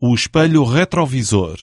o espelho retrovisor.